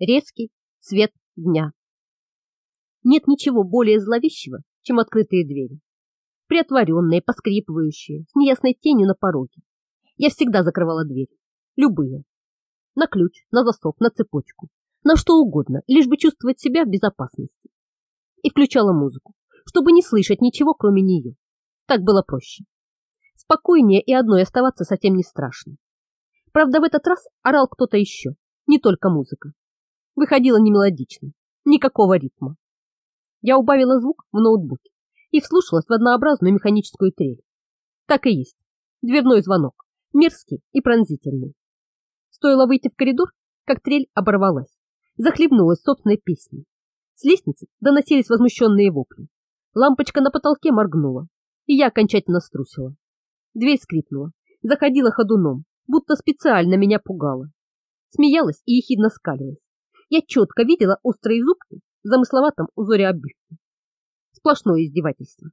резкий свет дня. Нет ничего более зловещего, чем открытые двери. Приотворенные, поскрипывающие, с неясной тенью на пороге. Я всегда закрывала двери. Любые. На ключ, на засов, на цепочку. На что угодно, лишь бы чувствовать себя в безопасности. И включала музыку, чтобы не слышать ничего, кроме нее. Так было проще. Спокойнее и одной оставаться совсем не страшно. Правда, в этот раз орал кто-то еще, не только музыка. Выходило не мелодично, никакого ритма. Я убавила звук в ноутбуке и вслушалась в однообразную механическую трель. Так и есть. Дверной звонок, мерзкий и пронзительный. Стоило выйти в коридор, как трель оборвалась, захлебнулась собственной песней. С лестницы доносились возмущенные вопли. Лампочка на потолке моргнула, и я окончательно струсила. Дверь скрипнула, заходила ходуном, будто специально меня пугала. Смеялась и ехидно скалилась. Я четко видела острые зубки в замысловатом узоре обивки. Сплошное издевательство.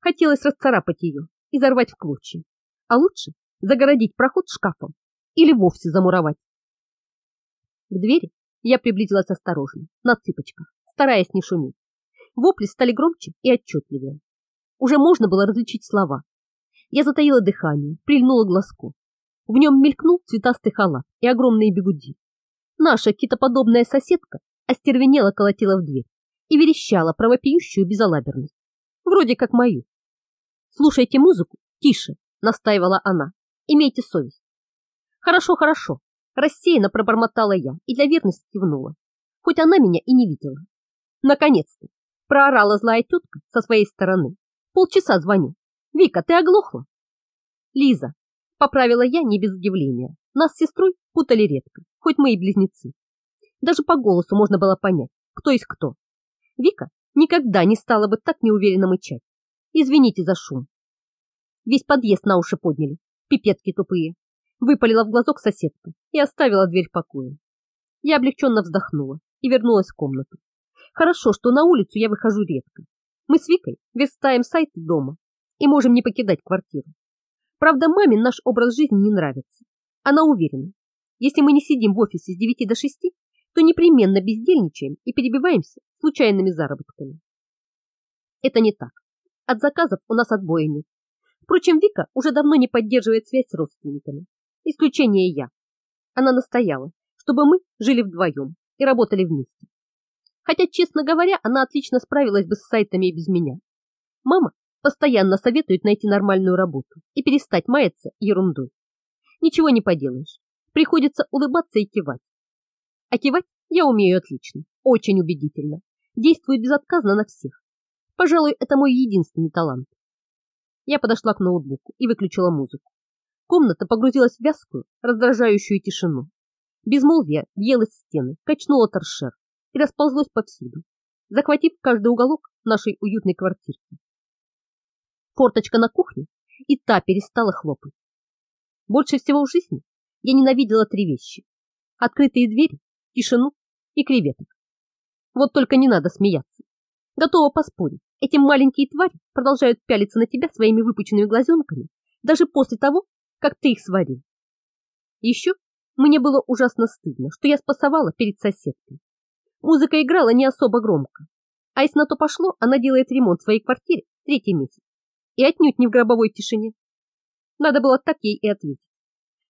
Хотелось расцарапать ее и зарвать в клочья. А лучше загородить проход шкафом или вовсе замуровать. К двери я приблизилась осторожно, на цыпочках, стараясь не шуметь. Вопли стали громче и отчетливее. Уже можно было различить слова. Я затаила дыхание, прильнула глазку. В нем мелькнул цветастый халат и огромные бегуди. Наша китоподобная соседка остервенело колотила в дверь и верещала про вопиющую безалаберность. Вроде как мою. «Слушайте музыку, тише», — настаивала она. «Имейте совесть». «Хорошо, хорошо», — рассеянно пробормотала я и для верности кивнула, хоть она меня и не видела. Наконец-то проорала злая тетка со своей стороны. Полчаса звоню. «Вика, ты оглохла?» «Лиза», Поправила я не без удивления. Нас с сестрой путали редко, хоть мы и близнецы. Даже по голосу можно было понять, кто из кто. Вика никогда не стала бы так неуверенно мычать. Извините за шум. Весь подъезд на уши подняли, пипетки тупые. Выпалила в глазок соседка и оставила дверь в покое. Я облегченно вздохнула и вернулась в комнату. Хорошо, что на улицу я выхожу редко. Мы с Викой верстаем сайт дома и можем не покидать квартиру. Правда, маме наш образ жизни не нравится. Она уверена, если мы не сидим в офисе с 9 до 6, то непременно бездельничаем и перебиваемся случайными заработками. Это не так. От заказов у нас отбоя нет. Впрочем, Вика уже давно не поддерживает связь с родственниками. Исключение я. Она настояла, чтобы мы жили вдвоем и работали вместе. Хотя, честно говоря, она отлично справилась бы с сайтами и без меня. Мама Постоянно советуют найти нормальную работу и перестать маяться ерундой. Ничего не поделаешь. Приходится улыбаться и кивать. А кивать я умею отлично, очень убедительно. Действую безотказно на всех. Пожалуй, это мой единственный талант. Я подошла к ноутбуку и выключила музыку. Комната погрузилась в вязкую, раздражающую тишину. Безмолвие въелось в стены, качнуло торшер и расползлось повсюду, захватив каждый уголок нашей уютной квартирки форточка на кухне, и та перестала хлопать. Больше всего в жизни я ненавидела три вещи. Открытые двери, тишину и креветок. Вот только не надо смеяться. Готова поспорить, эти маленькие твари продолжают пялиться на тебя своими выпученными глазенками даже после того, как ты их сварил. Еще мне было ужасно стыдно, что я спасовала перед соседкой. Музыка играла не особо громко, а если на то пошло, она делает ремонт в своей квартире третий месяц и отнюдь не в гробовой тишине. Надо было так ей и ответить.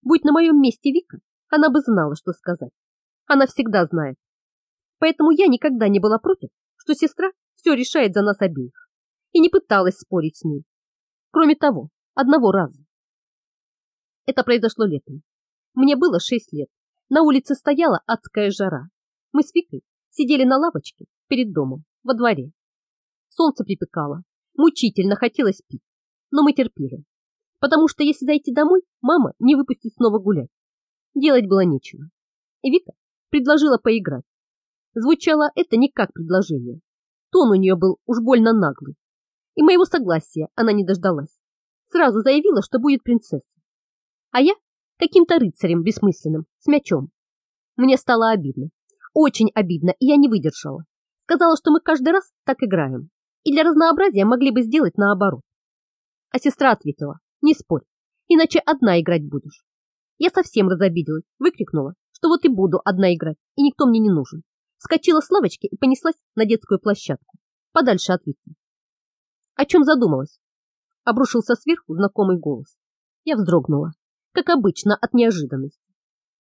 Будь на моем месте Вика, она бы знала, что сказать. Она всегда знает. Поэтому я никогда не была против, что сестра все решает за нас обеих. И не пыталась спорить с ней. Кроме того, одного раза. Это произошло летом. Мне было шесть лет. На улице стояла адская жара. Мы с Викой сидели на лавочке перед домом, во дворе. Солнце припекало, Мучительно хотелось пить, но мы терпели. Потому что если зайти домой, мама не выпустит снова гулять. Делать было нечего. И Вика предложила поиграть. Звучало это не как предложение. Тон у нее был уж больно наглый. И моего согласия она не дождалась. Сразу заявила, что будет принцессой. А я каким-то рыцарем бессмысленным, с мячом. Мне стало обидно. Очень обидно, и я не выдержала. Сказала, что мы каждый раз так играем и для разнообразия могли бы сделать наоборот. А сестра ответила, не спорь, иначе одна играть будешь. Я совсем разобиделась, выкрикнула, что вот и буду одна играть, и никто мне не нужен. Скочила с лавочки и понеслась на детскую площадку, подальше от Вики. О чем задумалась? Обрушился сверху знакомый голос. Я вздрогнула, как обычно, от неожиданности.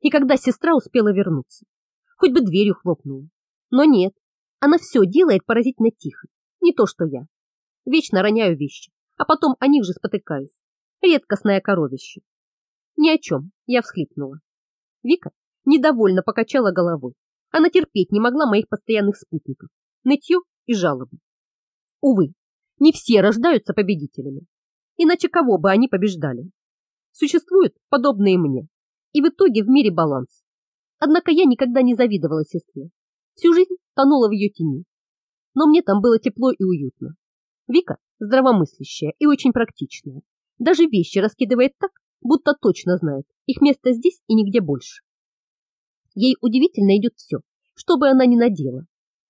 И когда сестра успела вернуться, хоть бы дверью хлопнула. Но нет, она все делает поразительно тихо, не то что я. Вечно роняю вещи, а потом о них же спотыкаюсь. Редкостное коровище. Ни о чем, я всхлипнула. Вика недовольно покачала головой. Она терпеть не могла моих постоянных спутников, нытье и жалобы. Увы, не все рождаются победителями. Иначе кого бы они побеждали? Существуют подобные мне. И в итоге в мире баланс. Однако я никогда не завидовала сестре. Всю жизнь тонула в ее тени. Но мне там было тепло и уютно. Вика здравомыслящая и очень практичная. Даже вещи раскидывает так, будто точно знает, их место здесь и нигде больше. Ей удивительно идет все, что бы она ни надела,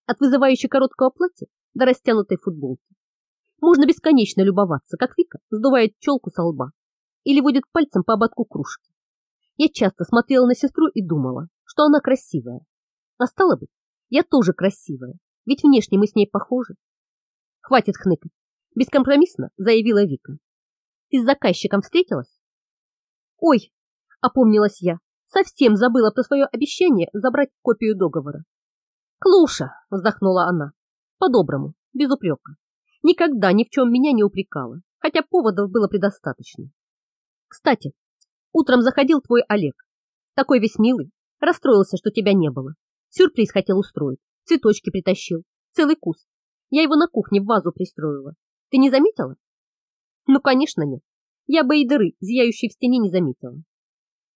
от вызывающей короткого платья до растянутой футболки. Можно бесконечно любоваться, как Вика сдувает челку со лба или водит пальцем по ободку кружки. Я часто смотрела на сестру и думала, что она красивая. А стало быть, я тоже красивая, ведь внешне мы с ней похожи. Хватит хныкать, бескомпромиссно заявила Вика. Ты с заказчиком встретилась? Ой, опомнилась я, Совсем забыла про свое обещание забрать копию договора. Клуша, вздохнула она, по-доброму, без упрека. Никогда ни в чем меня не упрекала, хотя поводов было предостаточно. Кстати, утром заходил твой Олег. Такой весь милый, расстроился, что тебя не было. Сюрприз хотел устроить, цветочки притащил, целый куст. Я его на кухне в вазу пристроила. Ты не заметила? Ну, конечно, нет. Я бы и дыры, зияющей в стене, не заметила.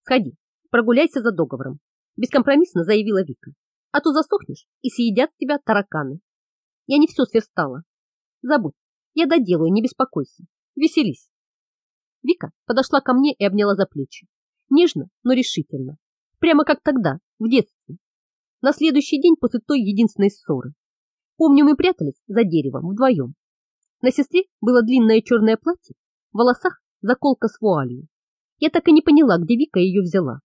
Сходи, Прогуляйся за договором, бескомпромиссно заявила Вика. А то засохнешь и съедят тебя тараканы. Я не все сверстала. Забудь, я доделаю, не беспокойся. Веселись. Вика подошла ко мне и обняла за плечи. Нежно, но решительно. Прямо как тогда, в детстве. На следующий день после той единственной ссоры. Помню, мы прятались за деревом вдвоем. На сестре было длинное черное платье, в волосах заколка с вуалью. Я так и не поняла, где Вика ее взяла.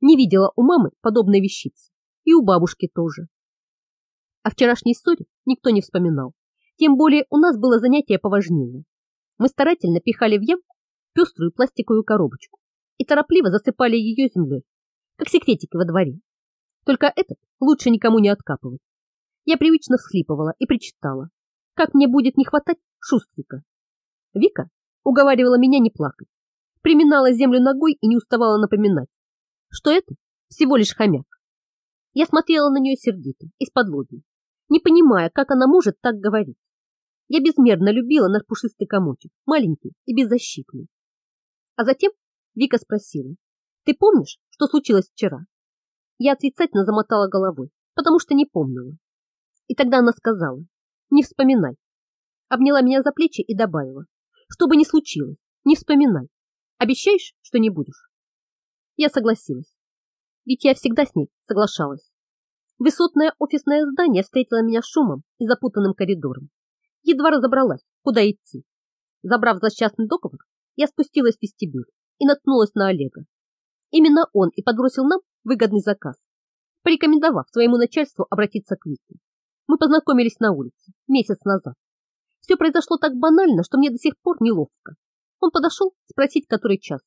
Не видела у мамы подобной вещицы. И у бабушки тоже. О вчерашней ссоре никто не вспоминал. Тем более у нас было занятие поважнее. Мы старательно пихали в ямку пеструю пластиковую коробочку и торопливо засыпали ее землей, как секретики во дворе. Только этот лучше никому не откапывать. Я привычно всхлипывала и причитала, как мне будет не хватать шустрика. Вика уговаривала меня не плакать, приминала землю ногой и не уставала напоминать, что это всего лишь хомяк. Я смотрела на нее сердито, из-под лоби, не понимая, как она может так говорить. Я безмерно любила наш пушистый комочек, маленький и беззащитный. А затем Вика спросила, ты помнишь, что случилось вчера? Я отрицательно замотала головой, потому что не помнила. И тогда она сказала, не вспоминай. Обняла меня за плечи и добавила, что бы ни случилось, не вспоминай. Обещаешь, что не будешь? Я согласилась. Ведь я всегда с ней соглашалась. Высотное офисное здание встретило меня шумом и запутанным коридором. Едва разобралась, куда идти. Забрав злосчастный договор, я спустилась в вестибюль и наткнулась на Олега. Именно он и подбросил нам выгодный заказ, порекомендовав своему начальству обратиться к Вике. Мы познакомились на улице месяц назад. Все произошло так банально, что мне до сих пор неловко. Он подошел спросить, который час.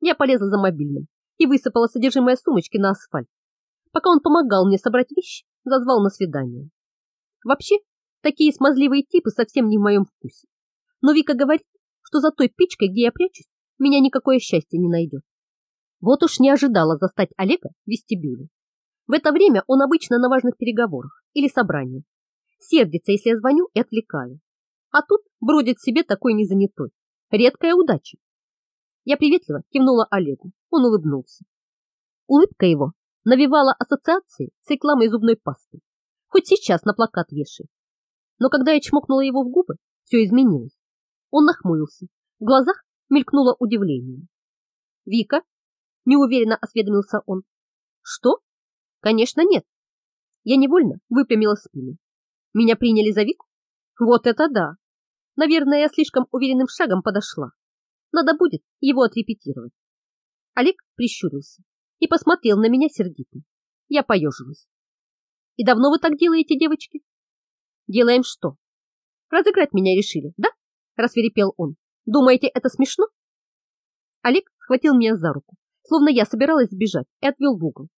Я полезла за мобильным и высыпала содержимое сумочки на асфальт. Пока он помогал мне собрать вещи, зазвал на свидание. Вообще, такие смазливые типы совсем не в моем вкусе. Но Вика говорит, что за той печкой, где я прячусь, меня никакое счастье не найдет. Вот уж не ожидала застать Олега в вестибюле. В это время он обычно на важных переговорах или собраниях. Сердится, если я звоню и отвлекаю. А тут бродит себе такой незанятой. Редкая удача. Я приветливо кивнула Олегу. Он улыбнулся. Улыбка его навевала ассоциации с рекламой зубной пасты. Хоть сейчас на плакат вешай. Но когда я чмокнула его в губы, все изменилось. Он нахмурился. В глазах мелькнуло удивление. «Вика?» – неуверенно осведомился он. «Что?» «Конечно, нет». Я невольно выпрямила спину. Меня приняли за Вику? Вот это да! Наверное, я слишком уверенным шагом подошла. Надо будет его отрепетировать. Олег прищурился. и посмотрел на меня сердито. Я поежилась. И давно вы так делаете, девочки? Делаем что? Разыграть меня решили, да? Расверепел он. Думаете, это смешно? Олег схватил меня за руку, словно я собиралась сбежать, и отвел в угол.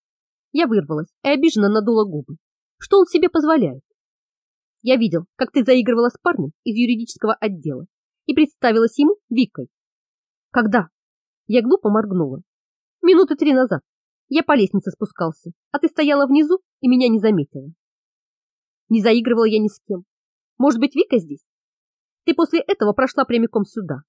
Я вырвалась и обиженно надула губы. Что он себе позволяет? Я видел, как ты заигрывала с парнем из юридического отдела и представилась ему Викой. Когда? Я глупо моргнула. Минуты три назад. Я по лестнице спускался, а ты стояла внизу и меня не заметила. Не заигрывала я ни с кем. Может быть, Вика здесь? Ты после этого прошла прямиком сюда.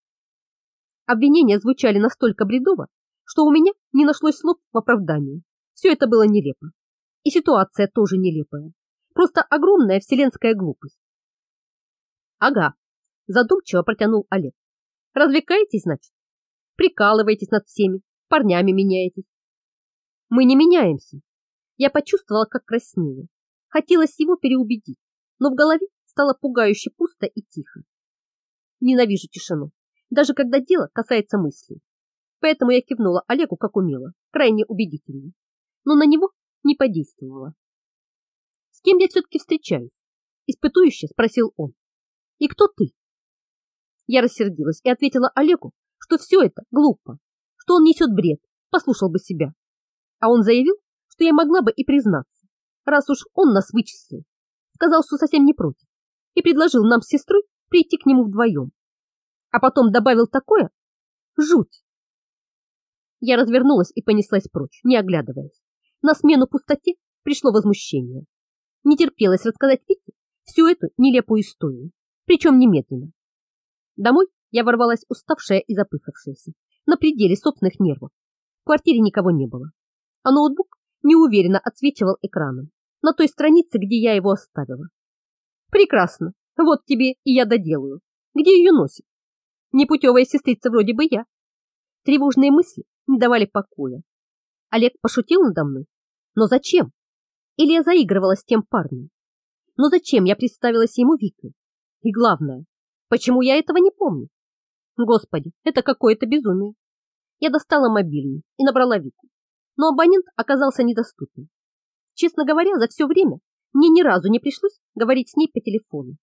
Обвинения звучали настолько бредово, что у меня не нашлось слов в оправдании. Все это было нелепо. И ситуация тоже нелепая. Просто огромная вселенская глупость. Ага, задумчиво протянул Олег. Развлекаетесь, значит? Прикалываетесь над всеми, парнями меняетесь. Мы не меняемся. Я почувствовала, как краснею. Хотелось его переубедить, но в голове стало пугающе пусто и тихо. Ненавижу тишину, даже когда дело касается мыслей. Поэтому я кивнула Олегу как умела, крайне убедительно. Но на него не подействовала. Кем я все-таки встречаюсь? Испытующе спросил он. И кто ты? Я рассердилась и ответила Олегу, что все это глупо, что он несет бред, послушал бы себя. А он заявил, что я могла бы и признаться, раз уж он нас вычислил. Сказал, что совсем не против, и предложил нам с сестрой прийти к нему вдвоем. А потом добавил такое жуть. Я развернулась и понеслась прочь, не оглядываясь. На смену пустоте пришло возмущение. Не терпелось рассказать Вике всю эту нелепую историю, причем немедленно. Домой я ворвалась уставшая и запыхавшаяся, на пределе собственных нервов. В квартире никого не было, а ноутбук неуверенно отсвечивал экраном на той странице, где я его оставила. Прекрасно, вот тебе и я доделаю. Где ее носит? Непутевая сестрица вроде бы я. Тревожные мысли не давали покоя. Олег пошутил надо мной? Но зачем? Или я заигрывала с тем парнем? Но зачем я представилась ему Викой? И главное, почему я этого не помню? Господи, это какое-то безумие. Я достала мобильный и набрала Вику, но абонент оказался недоступен. Честно говоря, за все время мне ни разу не пришлось говорить с ней по телефону.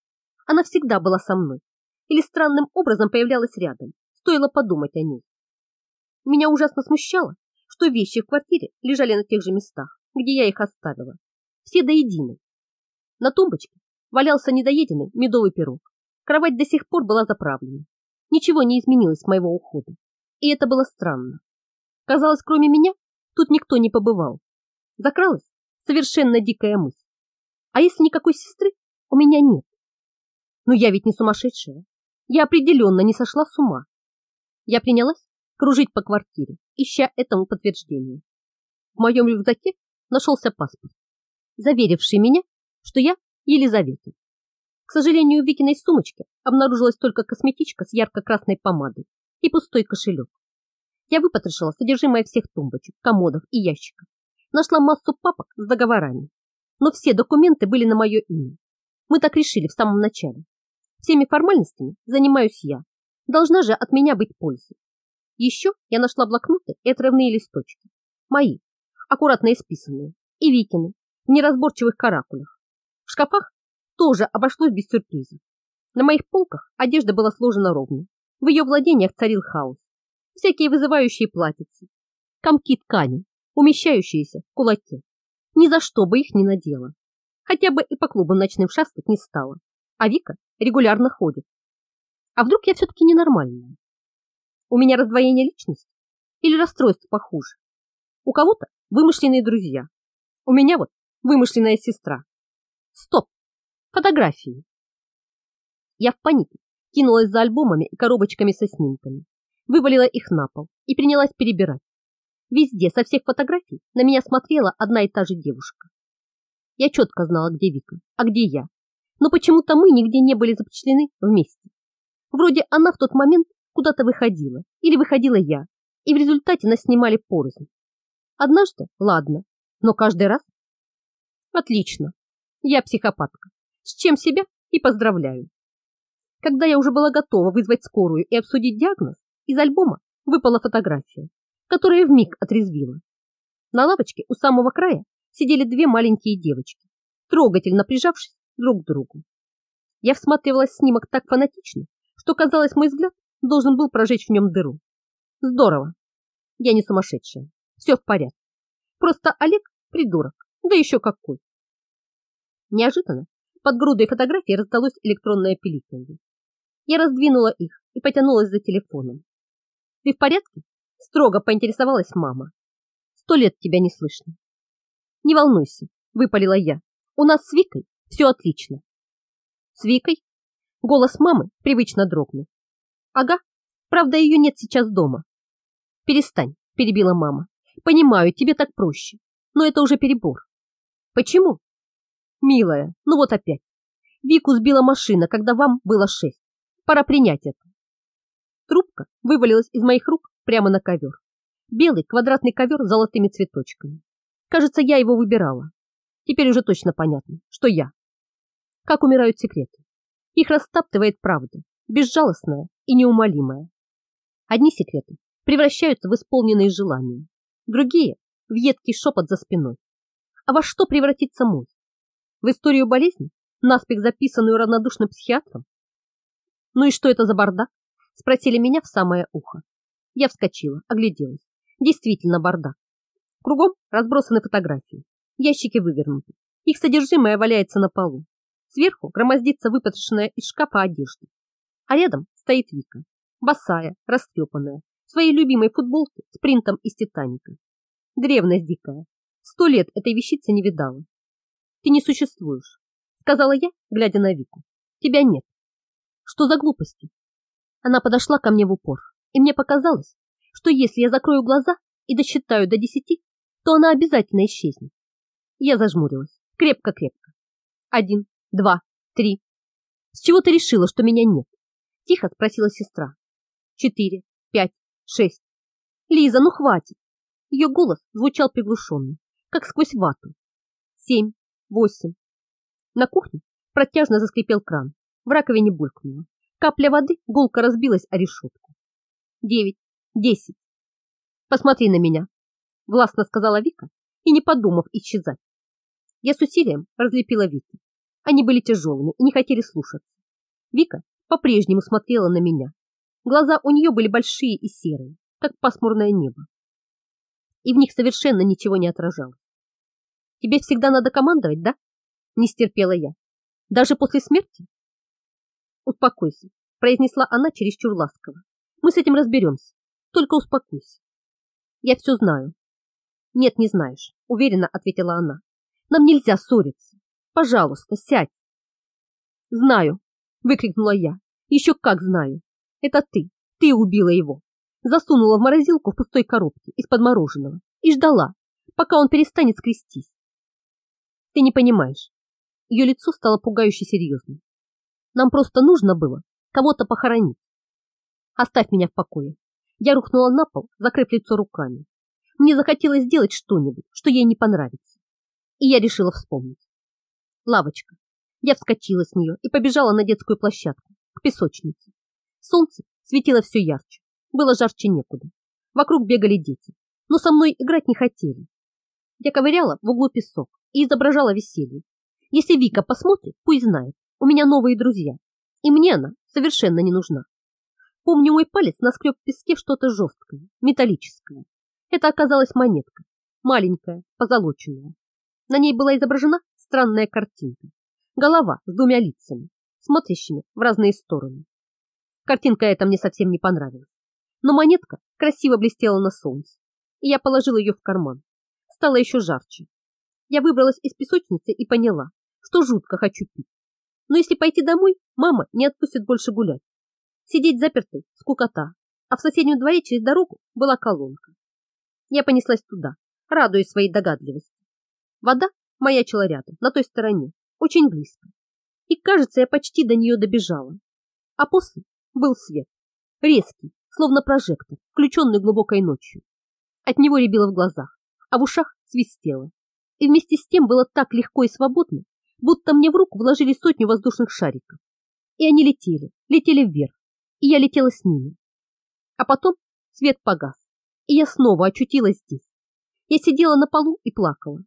Она всегда была со мной или странным образом появлялась рядом, стоило подумать о ней. Меня ужасно смущало, что вещи в квартире лежали на тех же местах, где я их оставила. Все до единой. На тумбочке валялся недоеденный медовый пирог. Кровать до сих пор была заправлена. Ничего не изменилось с моего ухода. И это было странно. Казалось, кроме меня, тут никто не побывал. Закралась совершенно дикая мысль. А если никакой сестры у меня нет? Но я ведь не сумасшедшая. Я определенно не сошла с ума. Я принялась кружить по квартире, ища этому подтверждение. В моем рюкзаке нашелся паспорт, заверивший меня, что я Елизавета. К сожалению, в Викиной сумочке обнаружилась только косметичка с ярко-красной помадой и пустой кошелек. Я выпотрошила содержимое всех тумбочек, комодов и ящиков. Нашла массу папок с договорами. Но все документы были на мое имя. Мы так решили в самом начале. Всеми формальностями занимаюсь я. Должна же от меня быть польза. Еще я нашла блокноты и отрывные листочки. Мои, аккуратно исписанные, и Викины, в неразборчивых каракулях. В шкафах тоже обошлось без сюрпризов. На моих полках одежда была сложена ровно. В ее владениях царил хаос. Всякие вызывающие платьицы, комки ткани, умещающиеся в кулаке. Ни за что бы их не надела. Хотя бы и по клубам ночным шастать не стала. А Вика регулярно ходит. А вдруг я все-таки ненормальная? У меня раздвоение личности? Или расстройство похуже? У кого-то вымышленные друзья. У меня вот вымышленная сестра. Стоп! Фотографии. Я в панике кинулась за альбомами и коробочками со снимками, вывалила их на пол и принялась перебирать. Везде, со всех фотографий, на меня смотрела одна и та же девушка. Я четко знала, где Вика, а где я. Но почему-то мы нигде не были запечатлены вместе. Вроде она в тот момент куда-то выходила, или выходила я, и в результате нас снимали порознь. Однажды, ладно, но каждый раз? Отлично, я психопатка с чем себя и поздравляю. Когда я уже была готова вызвать скорую и обсудить диагноз, из альбома выпала фотография, которая вмиг отрезвила. На лавочке у самого края сидели две маленькие девочки, трогательно прижавшись друг к другу. Я всматривалась в снимок так фанатично, что, казалось, мой взгляд должен был прожечь в нем дыру. Здорово. Я не сумасшедшая. Все в порядке. Просто Олег придурок. Да еще какой. Неожиданно под грудой фотографий раздалось электронное пиликанье. Я раздвинула их и потянулась за телефоном. «Ты в порядке?» – строго поинтересовалась мама. «Сто лет тебя не слышно». «Не волнуйся», – выпалила я. «У нас с Викой все отлично». «С Викой?» Голос мамы привычно дрогнул. «Ага, правда, ее нет сейчас дома». «Перестань», – перебила мама. «Понимаю, тебе так проще, но это уже перебор». «Почему?» «Милая, ну вот опять. Вику сбила машина, когда вам было шесть. Пора принять это. Трубка вывалилась из моих рук прямо на ковер. Белый квадратный ковер с золотыми цветочками. Кажется, я его выбирала. Теперь уже точно понятно, что я. Как умирают секреты. Их растаптывает правда, безжалостная и неумолимая. Одни секреты превращаются в исполненные желания, другие – в едкий шепот за спиной. А во что превратится мой? В историю болезни, наспех записанную равнодушным психиатром? Ну и что это за бардак? Спросили меня в самое ухо. Я вскочила, огляделась. Действительно бардак. Кругом разбросаны фотографии. Ящики вывернуты. Их содержимое валяется на полу. Сверху громоздится выпотрошенная из шкафа одежда. А рядом стоит Вика. Босая, растрепанная, своей любимой футболке с принтом из Титаника. Древность дикая. Сто лет этой вещицы не видала. Ты не существуешь, сказала я, глядя на Вику. Тебя нет. Что за глупости? Она подошла ко мне в упор, и мне показалось, что если я закрою глаза и досчитаю до десяти, то она обязательно исчезнет. Я зажмурилась, крепко-крепко. Один, два, три. С чего ты решила, что меня нет? Тихо спросила сестра. Четыре, пять, шесть. Лиза, ну хватит. Ее голос звучал приглушенно, как сквозь вату. Семь, восемь. На кухне протяжно заскрипел кран. В раковине булькнуло. Капля воды гулко разбилась о решетку. Девять, десять. Посмотри на меня, властно сказала Вика и, не подумав, исчезать. Я с усилием разлепила Вики. Они были тяжелыми и не хотели слушаться. Вика по-прежнему смотрела на меня. Глаза у нее были большие и серые, как пасмурное небо. И в них совершенно ничего не отражалось. Тебе всегда надо командовать, да? Не стерпела я. Даже после смерти? «Успокойся», – произнесла она чересчур ласково. «Мы с этим разберемся. Только успокойся». «Я все знаю». «Нет, не знаешь», – уверенно ответила она. «Нам нельзя ссориться. Пожалуйста, сядь». «Знаю», – выкрикнула я. «Еще как знаю. Это ты. Ты убила его. Засунула в морозилку в пустой коробке из-под мороженого и ждала, пока он перестанет скрестись. Ты не понимаешь. Ее лицо стало пугающе серьезным. Нам просто нужно было кого-то похоронить. Оставь меня в покое. Я рухнула на пол, закрыв лицо руками. Мне захотелось сделать что-нибудь, что ей не понравится. И я решила вспомнить. Лавочка. Я вскочила с нее и побежала на детскую площадку, к песочнице. Солнце светило все ярче. Было жарче некуда. Вокруг бегали дети, но со мной играть не хотели. Я ковыряла в углу песок и изображала веселье. Если Вика посмотрит, пусть знает, у меня новые друзья, и мне она совершенно не нужна. Помню, мой палец наскреб в песке что-то жесткое, металлическое. Это оказалась монетка, маленькая, позолоченная. На ней была изображена странная картинка. Голова с двумя лицами, смотрящими в разные стороны. Картинка эта мне совсем не понравилась. Но монетка красиво блестела на солнце, и я положила ее в карман. Стало еще жарче. Я выбралась из песочницы и поняла, что жутко хочу пить. Но если пойти домой, мама не отпустит больше гулять. Сидеть запертой – скукота, а в соседнем дворе через дорогу была колонка. Я понеслась туда, радуясь своей догадливости. Вода маячила рядом, на той стороне, очень близко. И, кажется, я почти до нее добежала. А после был свет, резкий, словно прожектор, включенный глубокой ночью. От него рябило в глазах, а в ушах свистело. И вместе с тем было так легко и свободно, будто мне в руку вложили сотню воздушных шариков. И они летели, летели вверх, и я летела с ними. А потом свет погас, и я снова очутилась здесь. Я сидела на полу и плакала.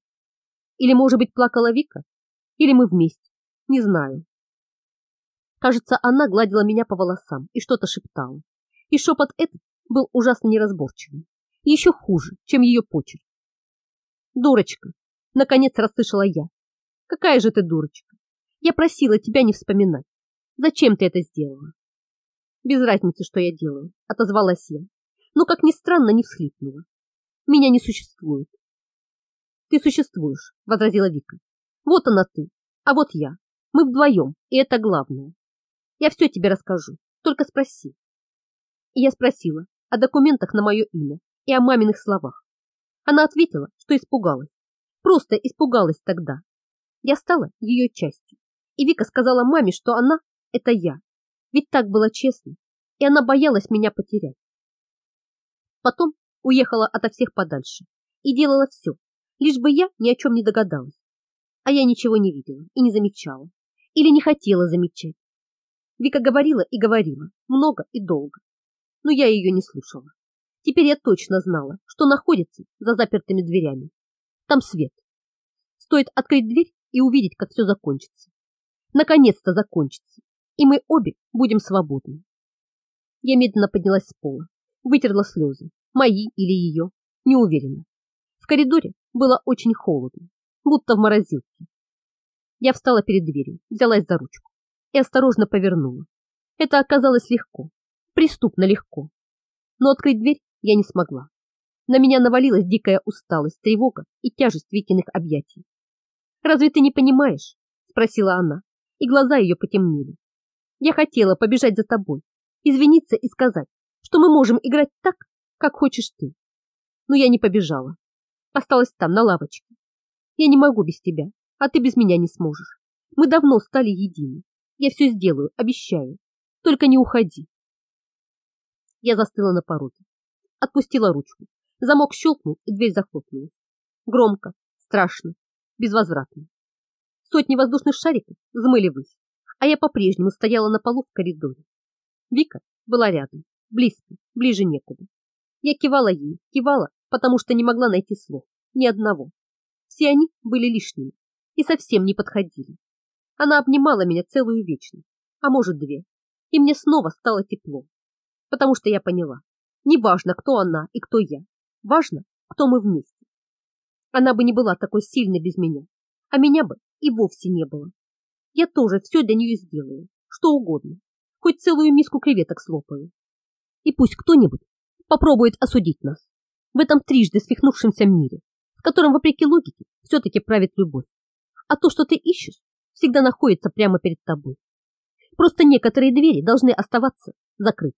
Или, может быть, плакала Вика? Или мы вместе? Не знаю. Кажется, она гладила меня по волосам и что-то шептала. И шепот этот был ужасно неразборчивым. Еще хуже, чем ее почерк. Дурочка, наконец расслышала я. Какая же ты дурочка. Я просила тебя не вспоминать. Зачем ты это сделала? Без разницы, что я делаю, отозвалась я. Но, как ни странно, не всхлипнула. Меня не существует. Ты существуешь, возразила Вика. Вот она ты, а вот я. Мы вдвоем, и это главное. Я все тебе расскажу, только спроси. И я спросила о документах на мое имя и о маминых словах. Она ответила, что испугалась. Просто испугалась тогда. Я стала ее частью. И Вика сказала маме, что она – это я. Ведь так было честно. И она боялась меня потерять. Потом уехала ото всех подальше и делала все, лишь бы я ни о чем не догадалась. А я ничего не видела и не замечала. Или не хотела замечать. Вика говорила и говорила, много и долго. Но я ее не слушала. Теперь я точно знала, что находится за запертыми дверями. Там свет. Стоит открыть дверь и увидеть, как все закончится. Наконец-то закончится, и мы обе будем свободны. Я медленно поднялась с пола, вытерла слезы, мои или ее, не уверена. В коридоре было очень холодно, будто в морозилке. Я встала перед дверью, взялась за ручку и осторожно повернула. Это оказалось легко, преступно легко. Но открыть дверь я не смогла. На меня навалилась дикая усталость, тревога и тяжесть Викиных объятий. «Разве ты не понимаешь?» – спросила она, и глаза ее потемнели. «Я хотела побежать за тобой, извиниться и сказать, что мы можем играть так, как хочешь ты. Но я не побежала. Осталась там, на лавочке. Я не могу без тебя, а ты без меня не сможешь. Мы давно стали едины. Я все сделаю, обещаю. Только не уходи. Я застыла на пороге. Отпустила ручку. Замок щелкнул, и дверь захлопнулась. Громко, страшно, безвозвратно. Сотни воздушных шариков взмыли ввысь, а я по-прежнему стояла на полу в коридоре. Вика была рядом, близко, ближе некуда. Я кивала ей, кивала, потому что не могла найти слов, ни одного. Все они были лишними и совсем не подходили. Она обнимала меня целую вечность, а может две, и мне снова стало тепло, потому что я поняла, не важно, кто она и кто я, важно, кто мы вместе. Она бы не была такой сильной без меня, а меня бы и вовсе не было. Я тоже все для нее сделаю, что угодно, хоть целую миску креветок слопаю. И пусть кто-нибудь попробует осудить нас в этом трижды свихнувшемся мире, в котором, вопреки логике, все-таки правит любовь. А то, что ты ищешь, всегда находится прямо перед тобой. Просто некоторые двери должны оставаться закрыты.